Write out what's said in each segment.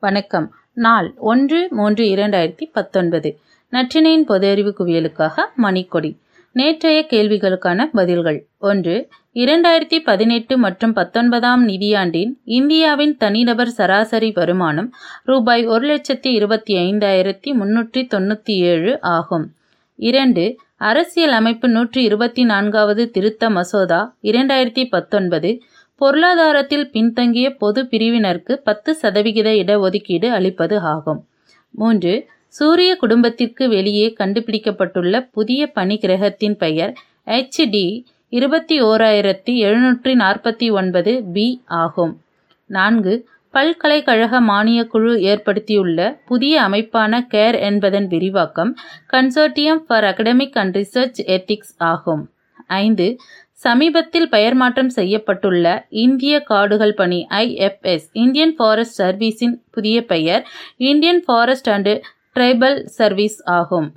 வணக்கம். நாள் ஒன்று மூன்று இரண்டாயிரத்தி பத்தொன்பது. நற்றினையின் பொது அறிவு குவியலுக்காக மணிக்கொடி. நேற்றைய கேள்விகளுக்கான பதில்கள். ஒன்று இரண்டாயிரத்தி பதினெட்டு மற்றும் பத்தொன்பதாம் நிதியாண்டின் இந்தியாவின் தனிநபர் சராசரி வருமானம் ரூபாய் ஒரு லட்சத்தி இருபத்தி ஐந்தாயிரத்தி முன்னூற்றி தொண்ணூற்றி ஏழு ஆகும். இரண்டு அரசியல் அமைப்பு நூற்றி இருபத்தி நான்காவது திருத்த மசோதா இரண்டாயிரத்தி பத்தொன்பது பொருளாதாரத்தில் பின்தங்கிய பொது பிரிவினருக்கு பத்து சதவிகித இடஒதுக்கீடு அளிப்பது ஆகும். மூன்று சூரிய குடும்பத்திற்கு வெளியே கண்டுபிடிக்கப்பட்டுள்ள புதிய பனி கிரகத்தின் பெயர் ஹெச்டி இருபத்தி ஓராயிரத்தி எழுநூற்றி நாற்பத்தி ஒன்பது பி ஆகும். நான்கு பல்கலைக்கழக மானியக் குழு ஏற்படுத்தியுள்ள புதிய அமைப்பான கேர் என்பதன் விரிவாக்கம் consortium for academic and research ethics ஆகும். ஐந்து சமீபத்தில் பெயர் மாற்றம் செய்யப்பட்டுள்ள இந்திய காடுகள் பணி ஐஎஃப்எஸ் இந்தியன் ஃபாரஸ்ட் சர்வீஸின் புதிய பெயர் Indian forest and tribal service ஆகும்.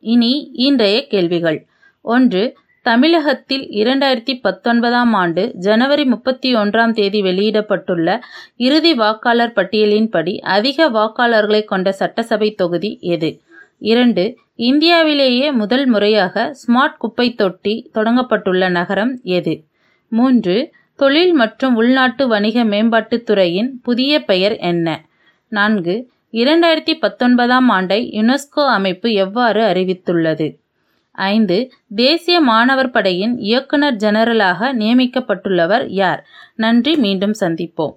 இனி இன்றைய கேள்விகள். ஒன்று தமிழகத்தில் இரண்டாயிரத்தி பத்தொன்பதாம் ஆண்டு ஜனவரி முப்பத்தி ஒன்றாம் தேதி வெளியிடப்பட்டுள்ள இறுதி வாக்காளர் பட்டியலின்படி அதிக வாக்காளர்களை கொண்ட சட்டசபை தொகுதி எது? இரண்டு இந்தியாவிலேயே முதல் முறையாக ஸ்மார்ட் குப்பை தொட்டி தொடங்கப்பட்டுள்ள நகரம் எது? மூன்று தொழில் மற்றும் உள்நாட்டு வணிக மேம்பாட்டுத் துறையின் புதிய பெயர் என்ன? நான்கு இரண்டாயிரத்தி பத்தொன்பதாம் ஆண்டை யுனெஸ்கோ அமைப்பு எவ்வாறு அறிவித்துள்ளது? ஐந்து தேசிய மாணவர் படையின் இயக்குனர் ஜெனரலாக நியமிக்கப்பட்டுள்ளவர் யார்? நன்றி மீண்டும் சந்திப்போம்.